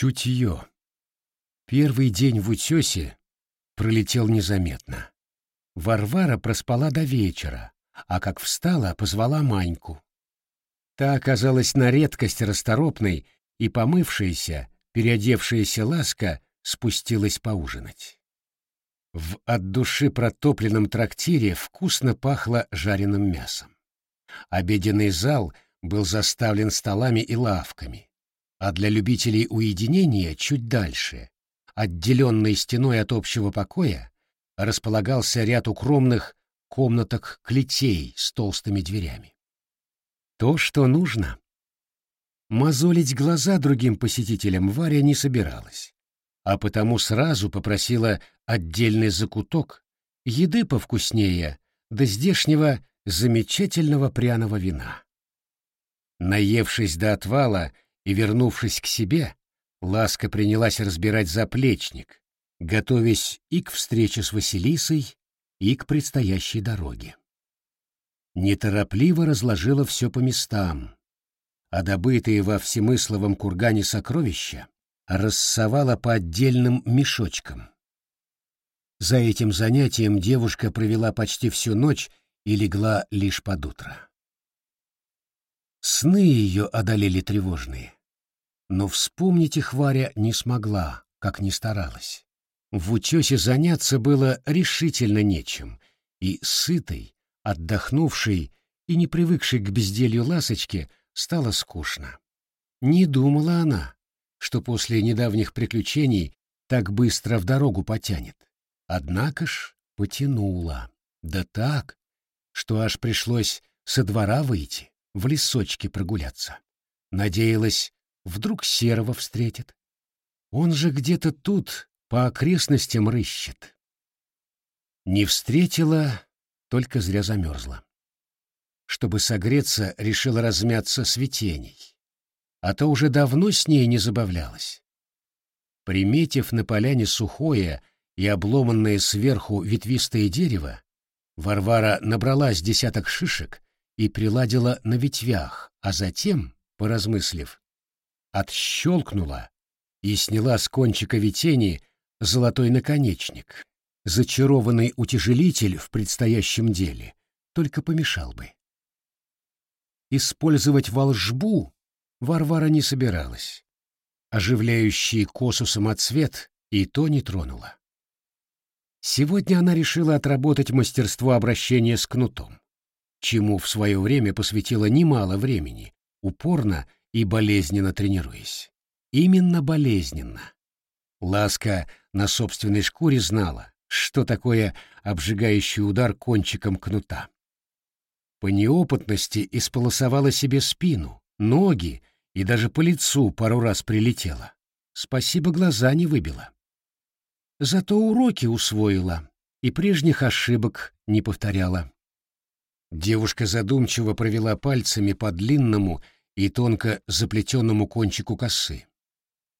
Чутье. Первый день в утесе пролетел незаметно. Варвара проспала до вечера, а как встала, позвала Маньку. Та оказалась на редкость расторопной и, помывшаяся, переодевшаяся ласка, спустилась поужинать. В от души протопленном трактире вкусно пахло жареным мясом. Обеденный зал был заставлен столами и лавками, а для любителей уединения чуть дальше, отделенной стеной от общего покоя, располагался ряд укромных комнаток-клетей с толстыми дверями. То, что нужно. Мозолить глаза другим посетителям Варя не собиралась, а потому сразу попросила отдельный закуток, еды повкуснее, да здешнего замечательного пряного вина. Наевшись до отвала и вернувшись к себе, Ласка принялась разбирать заплечник, готовясь и к встрече с Василисой, и к предстоящей дороге. Неторопливо разложила все по местам, а добытые во всемысловом кургане сокровища рассовала по отдельным мешочкам. За этим занятием девушка провела почти всю ночь и легла лишь под утро. Сны ее одолели тревожные. Но вспомнить их Варя не смогла, как ни старалась. В утесе заняться было решительно нечем, и сытой, отдохнувшей и не привыкшей к безделью ласочке стало скучно. Не думала она, что после недавних приключений так быстро в дорогу потянет. Однако ж потянула. Да так, что аж пришлось со двора выйти, в лесочке прогуляться. Надеялась, вдруг серого встретит. Он же где-то тут по окрестностям рыщет. Не встретила, только зря замерзла. Чтобы согреться, решила размяться с Витеней, а то уже давно с ней не забавлялась. Приметив на поляне сухое и обломанное сверху ветвистое дерево, Варвара набрала с десяток шишек и приладила на ветвях, а затем, поразмыслив, отщелкнула и сняла с кончика ветени золотой наконечник. Зачарованный утяжелитель в предстоящем деле только помешал бы. Использовать волжбу Варвара не собиралась. Оживляющий косу самоцвет и то не тронула. Сегодня она решила отработать мастерство обращения с кнутом, чему в свое время посвятила немало времени, упорно и болезненно тренируясь. Именно болезненно. Ласка на собственной шкуре знала, что такое обжигающий удар кончиком кнута. По неопытности исполосовала себе спину, ноги и даже по лицу пару раз прилетела. Спасибо, глаза не выбила. Зато уроки усвоила и прежних ошибок не повторяла. Девушка задумчиво провела пальцами по длинному и тонко заплетенному кончику косы,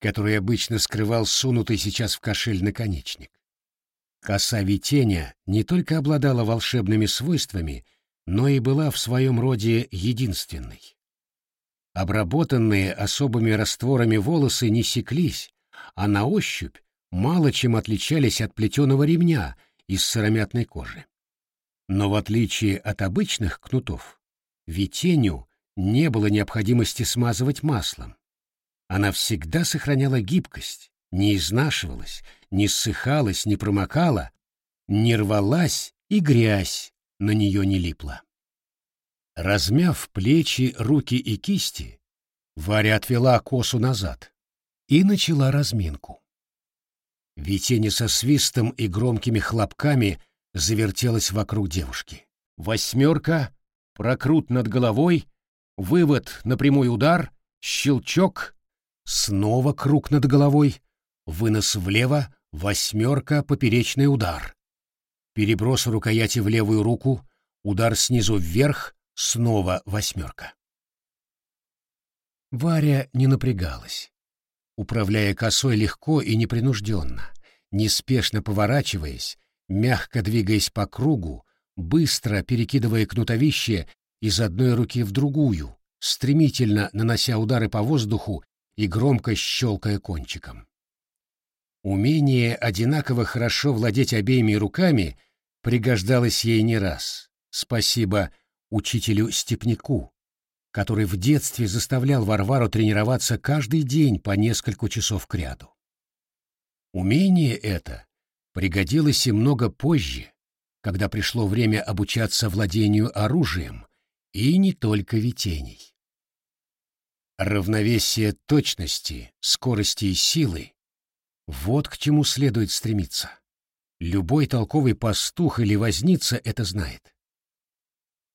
который обычно скрывал сунутый сейчас в кошель наконечник. Коса Витеня не только обладала волшебными свойствами, но и была в своем роде единственной. Обработанные особыми растворами волосы не секлись, а на ощупь мало чем отличались от плетеного ремня из сыромятной кожи. Но в отличие от обычных кнутов, Витеню не было необходимости смазывать маслом. Она всегда сохраняла гибкость, не изнашивалась, не ссыхалась, не промокала, не рвалась и грязь на нее не липла. Размяв плечи, руки и кисти, Варя отвела косу назад и начала разминку. Витеня со свистом и громкими хлопками завертелась вокруг девушки. Восьмерка, прокрут над головой, вывод на прямой удар, щелчок, снова круг над головой, вынос влево, восьмерка, поперечный удар. Переброс рукояти в левую руку, удар снизу вверх, снова восьмерка. Варя не напрягалась, управляя косой легко и непринужденно, неспешно поворачиваясь, мягко двигаясь по кругу, быстро перекидывая кнутовище из одной руки в другую, стремительно нанося удары по воздуху и громко щелкая кончиком. Умение одинаково хорошо владеть обеими руками пригождалось ей не раз. Спасибо учителю Степняку, который в детстве заставлял Варвару тренироваться каждый день по несколько часов кряду. Умение это пригодилось и много позже, когда пришло время обучаться владению оружием, и не только витений. Равновесие точности, скорости и силы — вот к чему следует стремиться. Любой толковый пастух или возница это знает.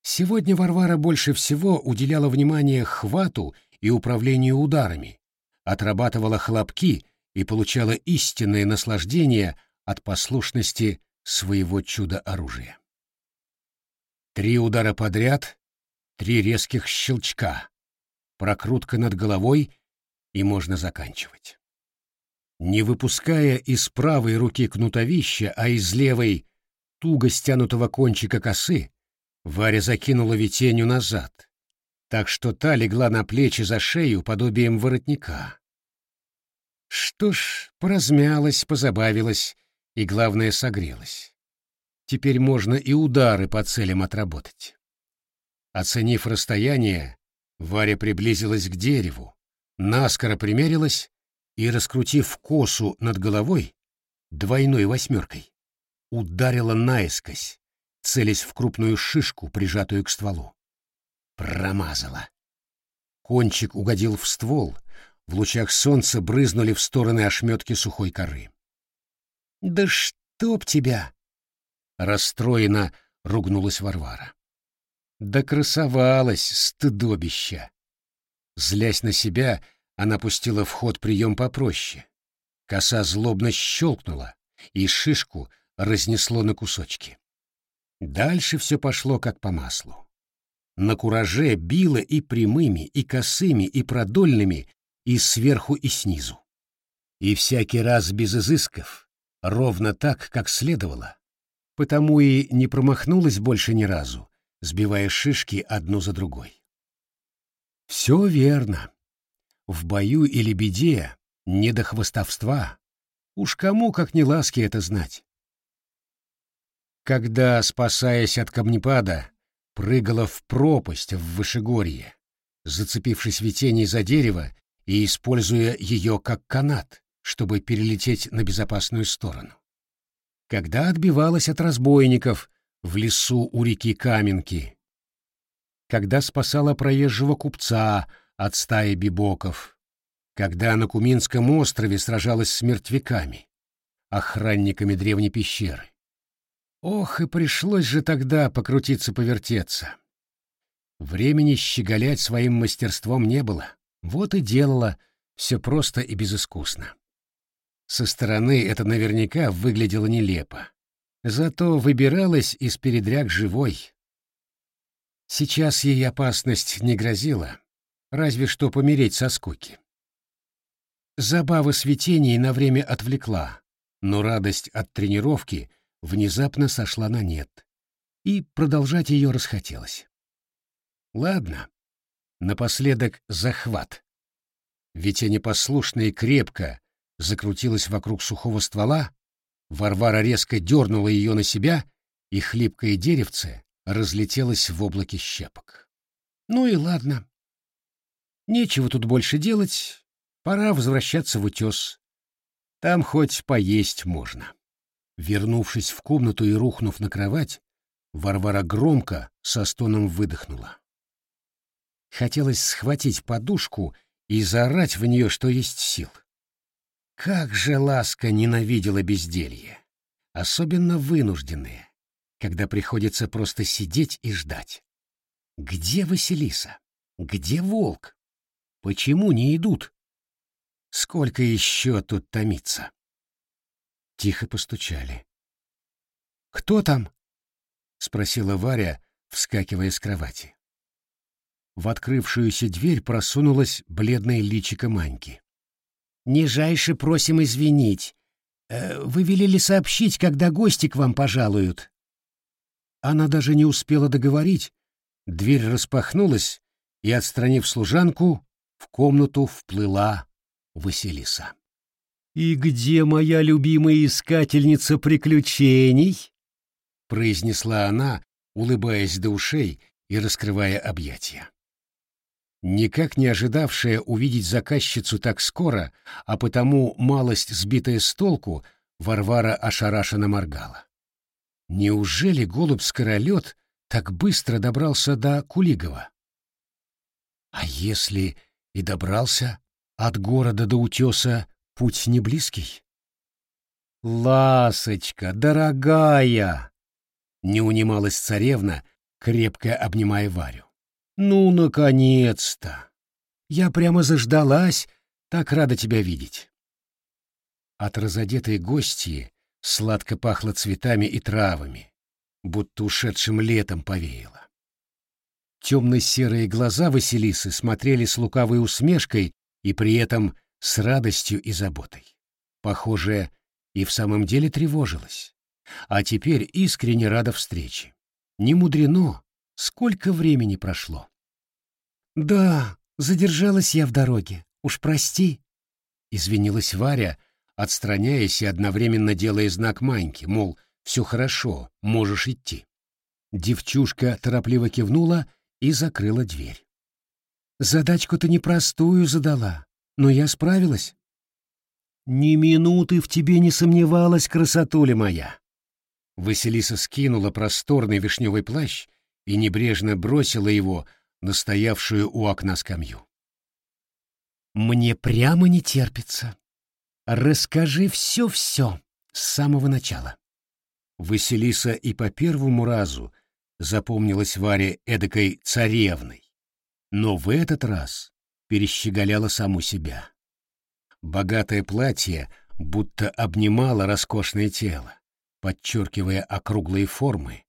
Сегодня Варвара больше всего уделяла внимание хвату и управлению ударами, отрабатывала хлопки и получала истинное наслаждение от послушности своего чудо-оружия. Три удара подряд, три резких щелчка, прокрутка над головой, и можно заканчивать. Не выпуская из правой руки кнутовища, а из левой туго стянутого кончика косы, Варя закинула ветенью назад, так что та легла на плечи за шею подобием воротника. Что ж, поразмялась, позабавилась и, главное, согрелась. Теперь можно и удары по целям отработать. Оценив расстояние, Варя приблизилась к дереву, наскоро примерилась и, раскрутив косу над головой, двойной восьмеркой, ударила наискось, целясь в крупную шишку, прижатую к стволу. Промазала. Кончик угодил в ствол, в лучах солнца брызнули в стороны ошметки сухой коры. «Да чтоб тебя!» — расстроена ругнулась Варвара. «Да красовалась, стыдобища!» Злясь на себя, она пустила в ход прием попроще. Коса злобно щелкнула, и шишку разнесло на кусочки. Дальше все пошло как по маслу. На кураже било и прямыми, и косыми, и продольными, и сверху, и снизу. И всякий раз без изысков, ровно так, как следовало. Потому и не промахнулась больше ни разу, сбивая шишки одну за другой. Все верно. В бою или беде не до хвостовства. Уж кому, как не ласки, это знать когда, спасаясь от камнепада, прыгала в пропасть в Вышегорье, зацепившись ветеней за дерево и используя ее как канат, чтобы перелететь на безопасную сторону. Когда отбивалась от разбойников в лесу у реки Каменки, когда спасала проезжего купца от стаи бибоков, когда на Куминском острове сражалась с мертвяками, охранниками древней пещеры, Ох, и пришлось же тогда покрутиться-повертеться. Времени щеголять своим мастерством не было, вот и делала все просто и безыскусно. Со стороны это наверняка выглядело нелепо. Зато выбиралась из передряг живой. Сейчас ей опасность не грозила, разве что помереть со скуки. Забава светений на время отвлекла, но радость от тренировки — внезапно сошла на нет, и продолжать ее расхотелось. Ладно, напоследок захват. Ведь я непослушно и крепко закрутилась вокруг сухого ствола, Варвара резко дернула ее на себя, и хлипкое деревце разлетелось в облаке щепок. Ну и ладно. Нечего тут больше делать, пора возвращаться в утес. Там хоть поесть можно. Вернувшись в комнату и рухнув на кровать, Варвара громко со стоном выдохнула. Хотелось схватить подушку и заорать в нее, что есть сил. Как же Ласка ненавидела безделье, особенно вынужденные, когда приходится просто сидеть и ждать. Где Василиса? Где волк? Почему не идут? Сколько еще тут томиться? Тихо постучали. «Кто там?» — спросила Варя, вскакивая с кровати. В открывшуюся дверь просунулась бледное личико Маньки. «Нижайше просим извинить. Э, вы велели сообщить, когда гости к вам пожалуют». Она даже не успела договорить. Дверь распахнулась, и, отстранив служанку, в комнату вплыла Василиса. «И где моя любимая искательница приключений?» — произнесла она, улыбаясь до ушей и раскрывая объятия. Никак не ожидавшая увидеть заказчицу так скоро, а потому малость сбитая с толку, Варвара ошарашенно моргала. Неужели голубь-скоролет так быстро добрался до Кулигова? А если и добрался, от города до утеса путь не близкий? «Ласочка, дорогая!» — не унималась царевна, крепко обнимая Варю. «Ну, наконец-то! Я прямо заждалась, так рада тебя видеть!» От разодетой гостьи сладко пахло цветами и травами, будто ушедшим летом повеяло. Темно-серые глаза Василисы смотрели с лукавой усмешкой и при этом с радостью и заботой. Похоже, и в самом деле тревожилась. А теперь искренне рада встрече. Не мудрено, Сколько времени прошло? Да, задержалась я в дороге. Уж прости. Извинилась Варя, отстраняясь и одновременно делая знак Маньке, мол, все хорошо, можешь идти. Девчушка торопливо кивнула и закрыла дверь. Задачку-то непростую задала, но я справилась. Ни минуты в тебе не сомневалась, красотуля моя. Василиса скинула просторный вишневый плащ и небрежно бросила его на стоявшую у окна скамью. «Мне прямо не терпится. Расскажи все-все с самого начала». Василиса и по первому разу запомнилась Варе эдакой царевной, но в этот раз перещеголяла саму себя. Богатое платье будто обнимало роскошное тело, подчеркивая округлые формы,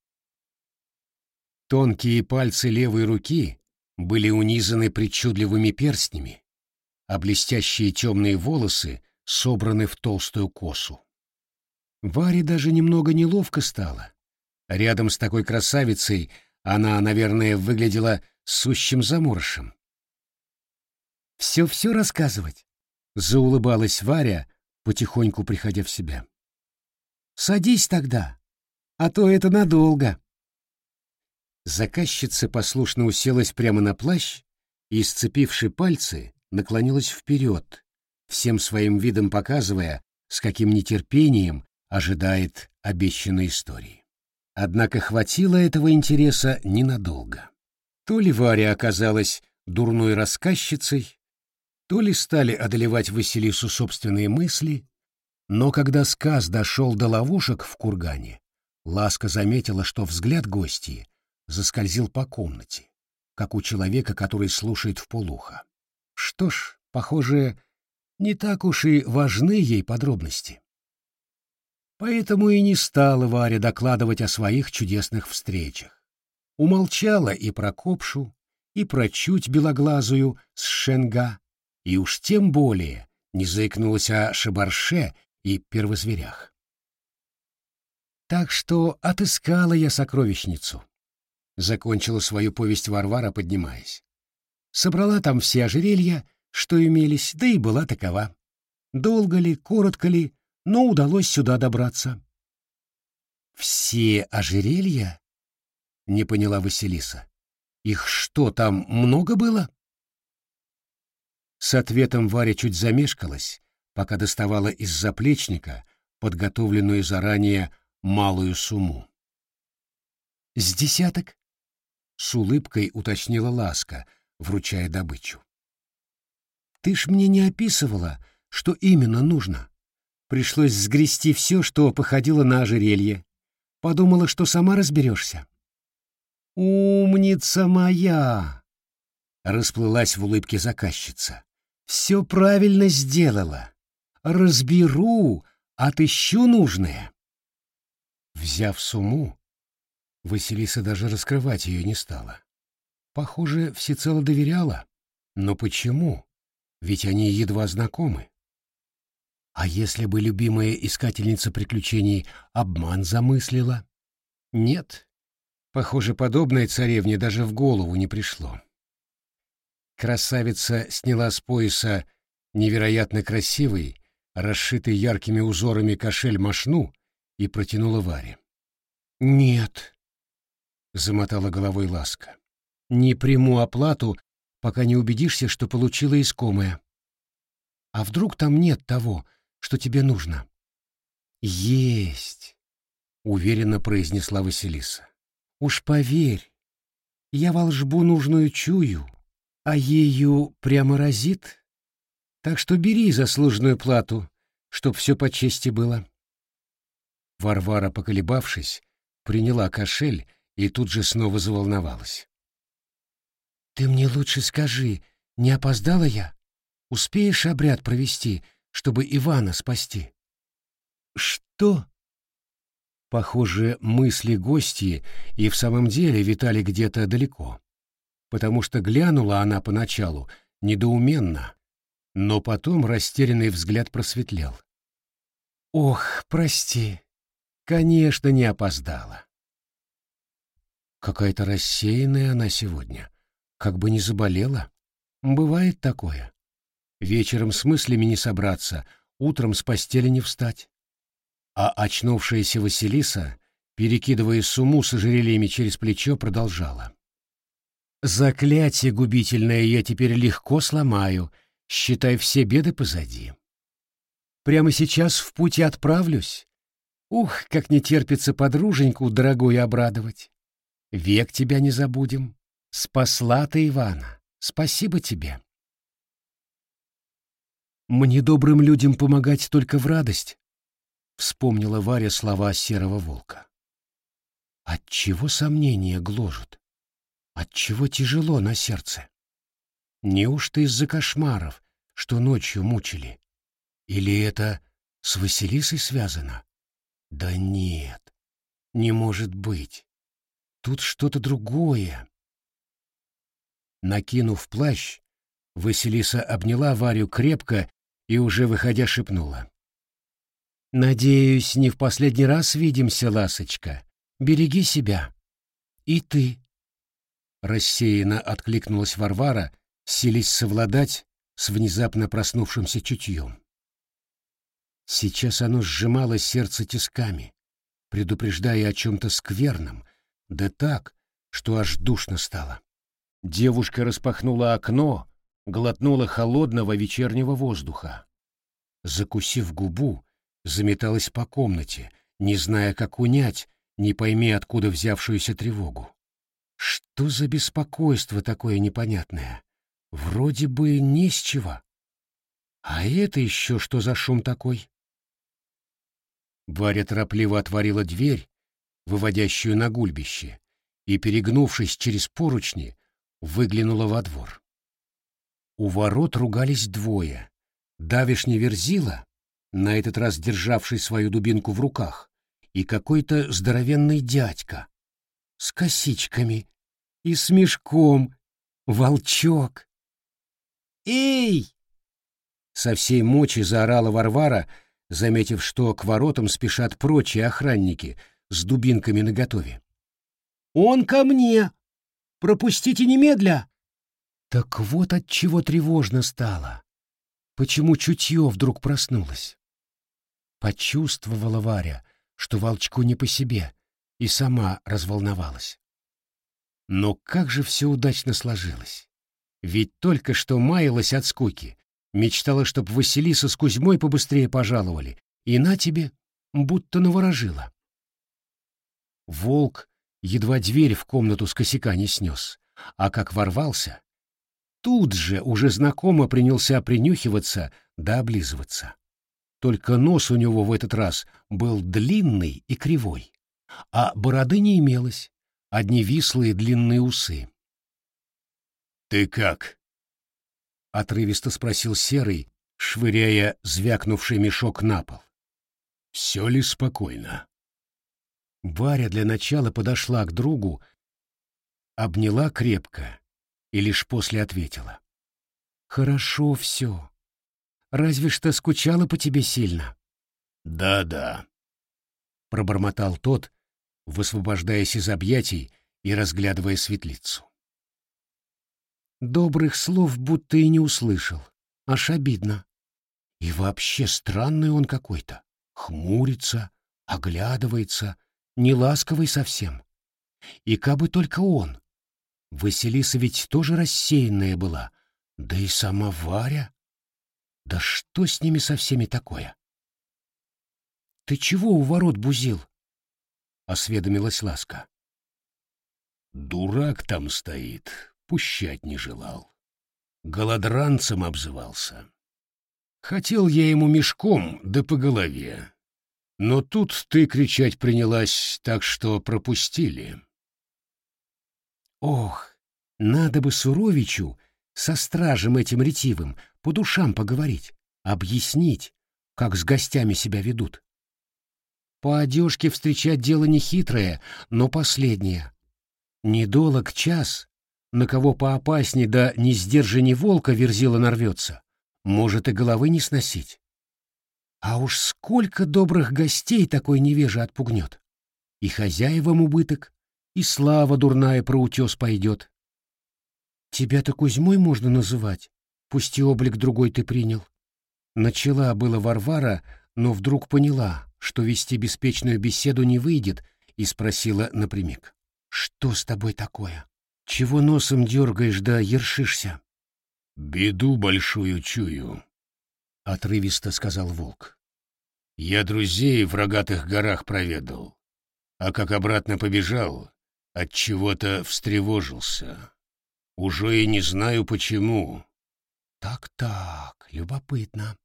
Тонкие пальцы левой руки были унизаны причудливыми перстнями, а блестящие темные волосы собраны в толстую косу. Варе даже немного неловко стало. Рядом с такой красавицей она, наверное, выглядела сущим заморышем. «Все-все рассказывать?» — заулыбалась Варя, потихоньку приходя в себя. «Садись тогда, а то это надолго». Заказчица послушно уселась прямо на плащ и, сцепивши пальцы, наклонилась вперед, всем своим видом показывая, с каким нетерпением ожидает обещанной истории. Однако хватило этого интереса ненадолго. То ли Варя оказалась дурной рассказчицей, то ли стали одолевать Василису собственные мысли, но когда сказ дошел до ловушек в кургане, Ласка заметила, что взгляд гостей заскользил по комнате, как у человека, который слушает в полухо. Что ж, похоже, не так уж и важны ей подробности. Поэтому и не стала Варя докладывать о своих чудесных встречах. Умолчала и про Копшу, и про чуть белоглазую с Шенга, и уж тем более не заикнулась о Шабарше и первозверях. Так что отыскала я сокровищницу, Закончила свою повесть Варвара, поднимаясь. Собрала там все ожерелья, что имелись, да и была такова. Долго ли, коротко ли, но удалось сюда добраться. «Все ожерелья?» — не поняла Василиса. «Их что, там много было?» С ответом Варя чуть замешкалась, пока доставала из заплечника подготовленную заранее малую сумму. «С десяток?» — с улыбкой уточнила Ласка, вручая добычу. «Ты ж мне не описывала, что именно нужно. Пришлось сгрести все, что походило на ожерелье. Подумала, что сама разберешься». «Умница моя!» — расплылась в улыбке заказчица. «Все правильно сделала. Разберу, отыщу нужное». Взяв сумму, Василиса даже раскрывать ее не стала. Похоже, всецело доверяла. Но почему? Ведь они едва знакомы. А если бы любимая искательница приключений обман замыслила? Нет. Похоже, подобное царевне даже в голову не пришло. Красавица сняла с пояса невероятно красивый, расшитый яркими узорами кошель мошну и протянула Варе. «Нет», — замотала головой Ласка, — «не приму оплату, пока не убедишься, что получила искомое. А вдруг там нет того, что тебе нужно?» «Есть», — уверенно произнесла Василиса. «Уж поверь, я волжбу нужную чую, а ею прямо разит. Так что бери заслуженную плату, чтоб все по чести было». Варвара, поколебавшись, приняла кошель и тут же снова заволновалась. «Ты мне лучше скажи, не опоздала я? Успеешь обряд провести, чтобы Ивана спасти?» «Что?» Похоже, мысли гостьи и в самом деле витали где-то далеко, потому что глянула она поначалу недоуменно, но потом растерянный взгляд просветлел. «Ох, прости, конечно, не опоздала». Какая-то рассеянная она сегодня, как бы не заболела. Бывает такое. Вечером с мыслями не собраться, утром с постели не встать. А очнувшаяся Василиса, перекидывая сумму с ожерельями через плечо, продолжала. «Заклятие губительное я теперь легко сломаю, считай все беды позади. Прямо сейчас в путь отправлюсь. Ух, как не терпится подруженьку дорогую обрадовать. Век тебя не забудем. Спасла ты Ивана. Спасибо тебе. Мне добрым людям помогать только в радость, вспомнила Варя слова серого волка. Отчего сомнения гложут? Отчего тяжело на сердце? Неужто из-за кошмаров, что ночью мучили? Или это с Василисой связано? Да нет, не может быть. Тут что-то другое. Накинув плащ, Василиса обняла Варю крепко и уже выходя шепнула. «Надеюсь, не в последний раз видимся, ласочка. Береги себя. И ты». Рассеянно откликнулась Варвара, сились совладать с внезапно проснувшимся чутьем. Сейчас оно сжимало сердце тисками, предупреждая о чем-то скверном, да так, что аж душно стало. Девушка распахнула окно, глотнула холодного вечернего воздуха. Закусив губу, заметалась по комнате, не зная, как унять, не пойми, откуда взявшуюся тревогу. Что за беспокойство такое непонятное? Вроде бы не с чего. А это еще что за шум такой? Варя торопливо отворила дверь, выводящую на гульбище, и, перегнувшись через поручни, выглянула во двор. У ворот ругались двое. Давишний верзила на этот раз державший свою дубинку в руках, и какой-то здоровенный дядька с косичками и с мешком, волчок. «Эй!» Со всей мочи заорала Варвара, заметив, что к воротам спешат прочие охранники с дубинками наготове. «Он ко мне! Пропустите немедля!» Так вот от чего тревожно стало. Почему чутье вдруг проснулось? Почувствовала Варя, что волчку не по себе, и сама разволновалась. Но как же все удачно сложилось. Ведь только что маялась от скуки, мечтала, чтоб Василиса с Кузьмой побыстрее пожаловали, и на тебе, будто наворожила. Волк едва дверь в комнату с косяка не снес, а как ворвался, тут же уже знакомо принялся принюхиваться да облизываться. Только нос у него в этот раз был длинный и кривой, а бороды не имелось, одни вислые длинные усы. «Ты как?» — отрывисто спросил Серый, швыряя звякнувший мешок на пол. «Все ли спокойно?» Варя для начала подошла к другу, обняла крепко и лишь после ответила. «Хорошо все. Разве что скучала по тебе сильно. Да-да, пробормотал тот, высвобождаясь из объятий и разглядывая светлицу. Добрых слов будто и не услышал. Аж обидно. И вообще странный он какой-то. Хмурится, оглядывается, неласковый совсем. И кабы только он. Василиса ведь тоже рассеянная была, да и сама Варя. Да что с ними со всеми такое? «Ты чего у ворот бузил?» — осведомилась Ласка. «Дурак там стоит, пущать не желал. Голодранцем обзывался. Хотел я ему мешком, да по голове. Но тут ты кричать принялась, так что пропустили». «Ох, надо бы Суровичу со стражем этим ретивым по душам поговорить, объяснить, как с гостями себя ведут. По одежке встречать дело нехитрое, но последнее. Недолог час, на кого поопасней да не сдержани волка верзила нарвется, может и головы не сносить. А уж сколько добрых гостей такой невежа отпугнет. И хозяевам убыток, и слава дурная про утес пойдет. Тебя-то Кузьмой можно называть, пусть и облик другой ты принял. Начала было Варвара, но вдруг поняла, что вести беспечную беседу не выйдет, и спросила напрямик. «Что с тобой такое? Чего носом дергаешь да ершишься?» «Беду большую чую», — отрывисто сказал волк. «Я друзей в рогатых горах проведал, а как обратно побежал, от чего-то встревожился. Уже и не знаю почему». «Так-так, любопытно».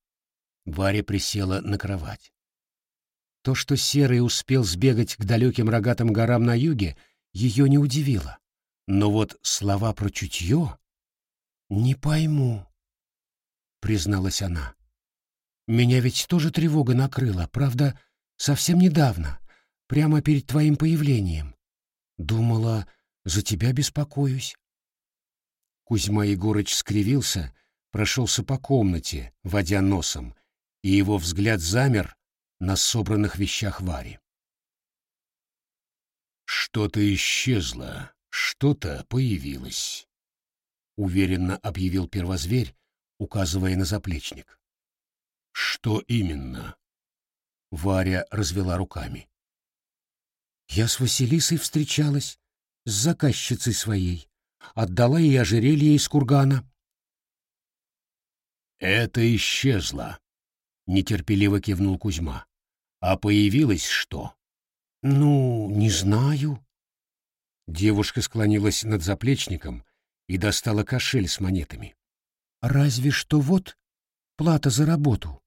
Варя присела на кровать. То, что Серый успел сбегать к далеким рогатым горам на юге, ее не удивило. Но вот слова про чутье... «Не пойму», — призналась она. «Меня ведь тоже тревога накрыла, правда, совсем недавно, прямо перед твоим появлением. Думала, за тебя беспокоюсь». Кузьма Егорыч скривился, прошелся по комнате, водя носом, и его взгляд замер на собранных вещах Вари. «Что-то исчезло, что-то появилось», — уверенно объявил первозверь, указывая на заплечник. «Что именно?» Варя развела руками. «Я с Василисой встречалась, с заказчицей своей, отдала ей ожерелье из кургана». «Это исчезло», — нетерпеливо кивнул Кузьма. А появилось что? Ну, не знаю. Девушка склонилась над заплечником и достала кошель с монетами. Разве что вот плата за работу.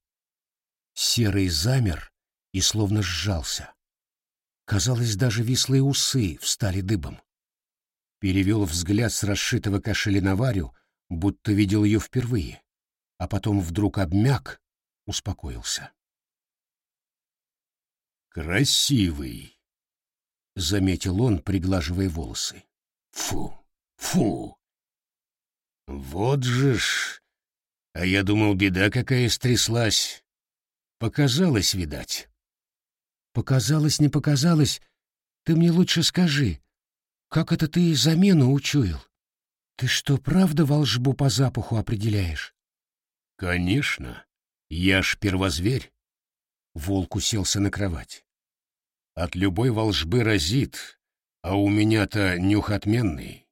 Серый замер и словно сжался. Казалось, даже вислые усы встали дыбом. Перевел взгляд с расшитого кошеля на Варю, будто видел ее впервые, а потом вдруг обмяк, успокоился. «Красивый», — заметил он, приглаживая волосы. «Фу, фу! Вот же ж! А я думал, беда какая стряслась. Показалось, видать». «Показалось, не показалось. Ты мне лучше скажи, как это ты замену учуял? Ты что, правда волшбу по запаху определяешь?» «Конечно. Я ж первозверь». Волк уселся на кровать. От любой волжбы разит, а у меня-то нюх отменный.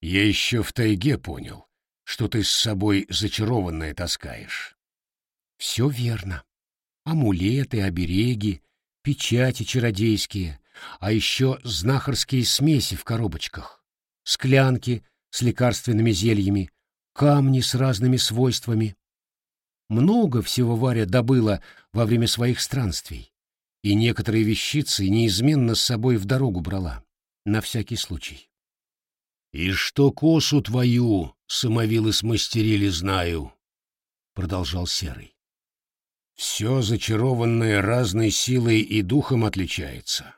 Я еще в тайге понял, что ты с собой зачарованное таскаешь. Все верно. Амулеты, обереги, печати чародейские, а еще знахарские смеси в коробочках, склянки с лекарственными зельями, камни с разными свойствами. Много всего Варя добыла во время своих странствий и некоторые вещицы неизменно с собой в дорогу брала, на всякий случай. «И что косу твою, самовилы смастерили, знаю», — продолжал Серый. «Все зачарованное разной силой и духом отличается.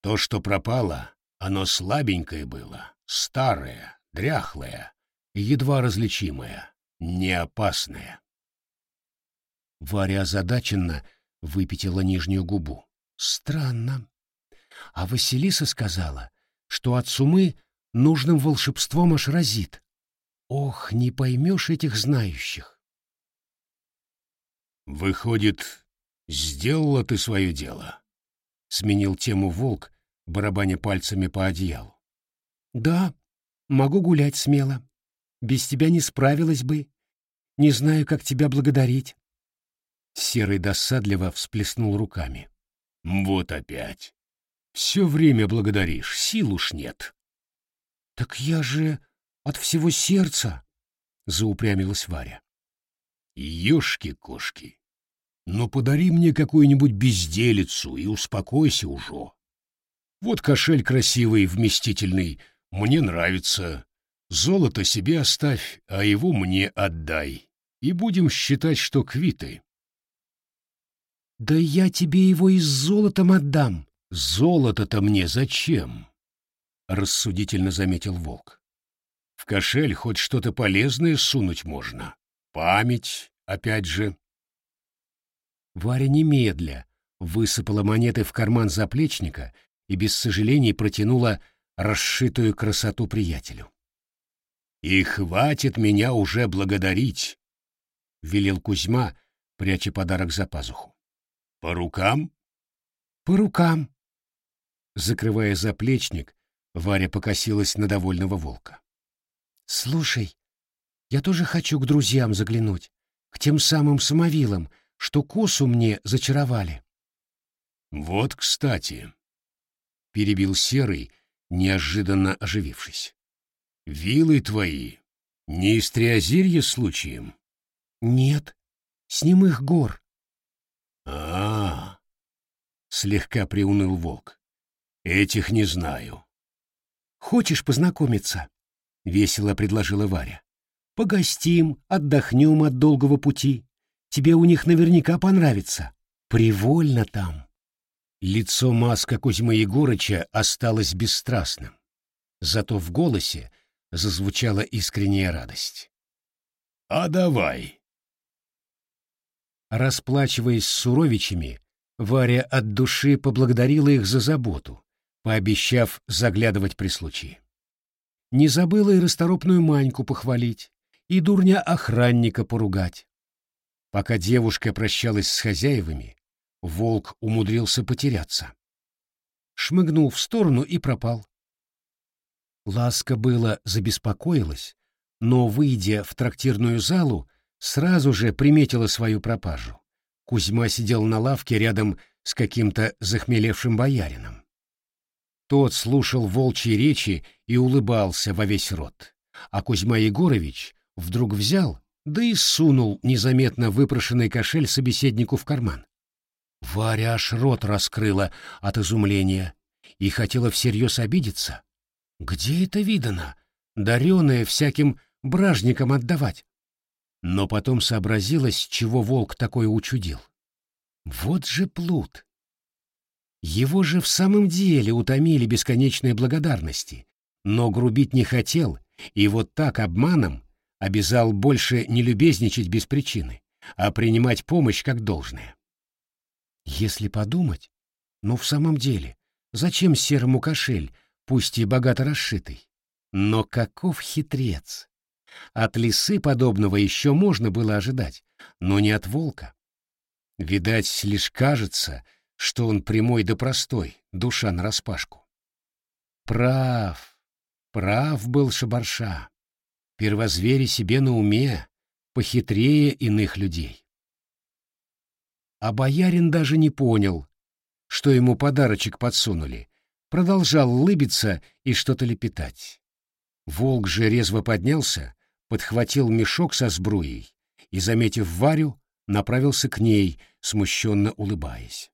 То, что пропало, оно слабенькое было, старое, дряхлое, едва различимое, неопасное». Варя озадаченно выпятила нижнюю губу. Странно. А Василиса сказала, что от сумы нужным волшебством аж разит. Ох, не поймешь этих знающих. Выходит, сделала ты свое дело? Сменил тему волк, барабаня пальцами по одеялу. Да, могу гулять смело. Без тебя не справилась бы. Не знаю, как тебя благодарить. Серый досадливо всплеснул руками. Вот опять. Все время благодаришь, сил уж нет. Так я же от всего сердца, заупрямилась Варя. Ёшки-кошки. Но подари мне какую-нибудь безделицу и успокойся уже. Вот кошель красивый, вместительный, мне нравится. Золото себе оставь, а его мне отдай. И будем считать, что квиты. Да я тебе его и с золотом отдам. Золото-то мне зачем? Рассудительно заметил волк. В кошель хоть что-то полезное сунуть можно. Память, опять же. Варя немедля высыпала монеты в карман заплечника и без сожалений протянула расшитую красоту приятелю. «И хватит меня уже благодарить!» — велел Кузьма, пряча подарок за пазуху. «По рукам?» «По рукам!» Закрывая заплечник, Варя покосилась на довольного волка. «Слушай, я тоже хочу к друзьям заглянуть, к тем самым самовилам, что косу мне зачаровали». «Вот, кстати», — перебил Серый, неожиданно оживившись. «Вилы твои не из Триозерья случаем?» «Нет, с немых гор». «А-а-а!» — слегка приуныл волк. «Этих не знаю». «Хочешь познакомиться?» — весело предложила Варя. «Погостим, отдохнем от долгого пути. Тебе у них наверняка понравится. Привольно там». Лицо маска Кузьмы Егорыча осталось бесстрастным. Зато в голосе зазвучала искренняя радость. «А давай!» Расплачиваясь с Суровичами, Варя от души поблагодарила их за заботу, пообещав заглядывать при случае. Не забыла и расторопную Маньку похвалить, и дурня охранника поругать. Пока девушка прощалась с хозяевами, волк умудрился потеряться. Шмыгнул в сторону и пропал. Ласка было забеспокоилась, но, выйдя в трактирную залу, сразу же приметила свою пропажу. Кузьма сидел на лавке рядом с каким-то захмелевшим боярином. Тот слушал волчьи речи и улыбался во весь рот, а Кузьма Егорович вдруг взял, да и сунул незаметно выпрошенный кошель собеседнику в карман. Варя аж рот раскрыла от изумления и хотела всерьез обидеться. Где это видано? Дареное всяким бражникам отдавать. Но потом сообразилась, чего волк такое учудил. Вот же плут! Его же в самом деле утомили бесконечные благодарности, но грубить не хотел и вот так обманом обязал больше не любезничать без причины, а принимать помощь как должное. Если подумать, ну в самом деле, зачем серому кошель, пусть и богато расшитый? Но каков хитрец! От лисы подобного еще можно было ожидать, но не от волка. Видать, лишь кажется, что он прямой да простой, душа нараспашку. Прав, прав был Шабарша. Первозвери себе на уме, похитрее иных людей. А боярин даже не понял, что ему подарочек подсунули, продолжал улыбиться и что-то лепетать. Волк же резво поднялся, подхватил мешок со сбруей и, заметив Варю, направился к ней, смущенно улыбаясь.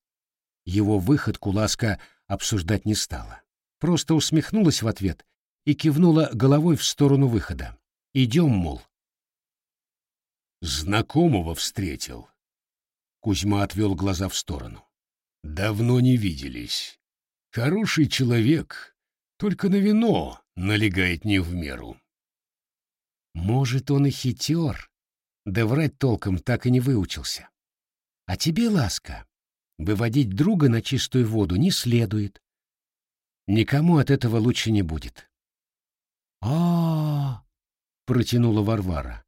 Его выходку Ласка обсуждать не стала. Просто усмехнулась в ответ и кивнула головой в сторону выхода. «Идем, мол». «Знакомого встретил», Кузьма отвел глаза в сторону. «Давно не виделись. Хороший человек, только на вино налегает не в меру». «Может, он и хитер, да врать толком так и не выучился. А тебе, ласка, выводить друга на чистую воду не следует. Никому от этого лучше не будет». «А-а-а!» — протянула Варвара.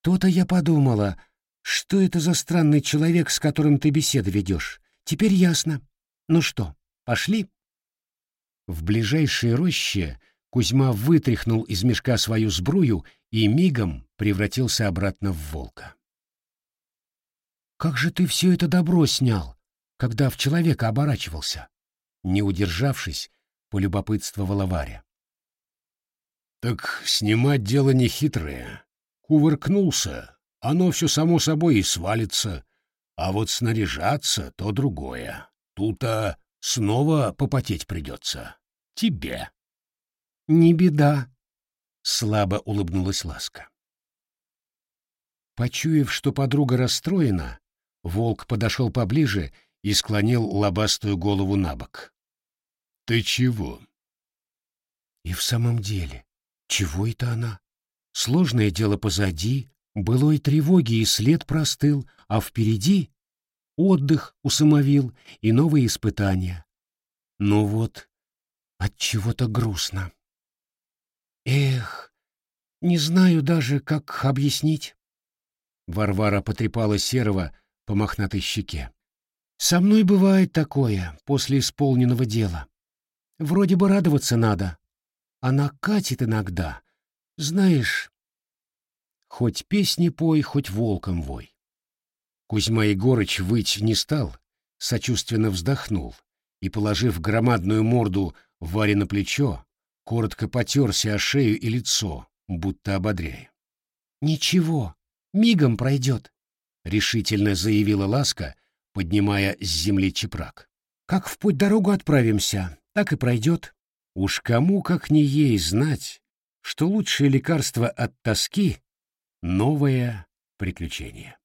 «То-то я подумала, Что это за странный человек, с которым ты беседу ведешь? Теперь ясно. Ну что, пошли? В ближайшей роще Кузьма вытряхнул из мешка свою сбрую и мигом превратился обратно в волка. «Как же ты все это добро снял, когда в человека оборачивался?» Не удержавшись, полюбопытствовала Варя. «Так снимать дело нехитрое. Кувыркнулся, оно все само собой и свалится. А вот снаряжаться — то другое. Тут-то снова попотеть придется. Тебе». «Не беда», — слабо улыбнулась Ласка. Почуяв, что подруга расстроена, волк подошел поближе и склонил лобастую голову на бок. «Ты чего?» И в самом деле, чего это она? Сложное дело позади, былой тревоги и след простыл, а впереди отдых усамовил и новые испытания. Ну вот, от чего-то грустно. Эх, не знаю даже, как объяснить. Варвара потрепала Серого по мохнатой щеке. Со мной бывает такое после исполненного дела. Вроде бы радоваться надо, а накатит иногда. Знаешь, хоть песни пой, хоть волком вой. Кузьма Егорыч выть не стал, сочувственно вздохнул и, положив громадную морду Варе на плечо, коротко потерся о шею и лицо, будто ободряя. «Ничего, мигом пройдет», — решительно заявила Ласка, поднимая с земли чепрак. «Как в путь дорогу отправимся, так и пройдет. Уж кому, как не ей, знать, что лучшее лекарство от тоски — новое приключение».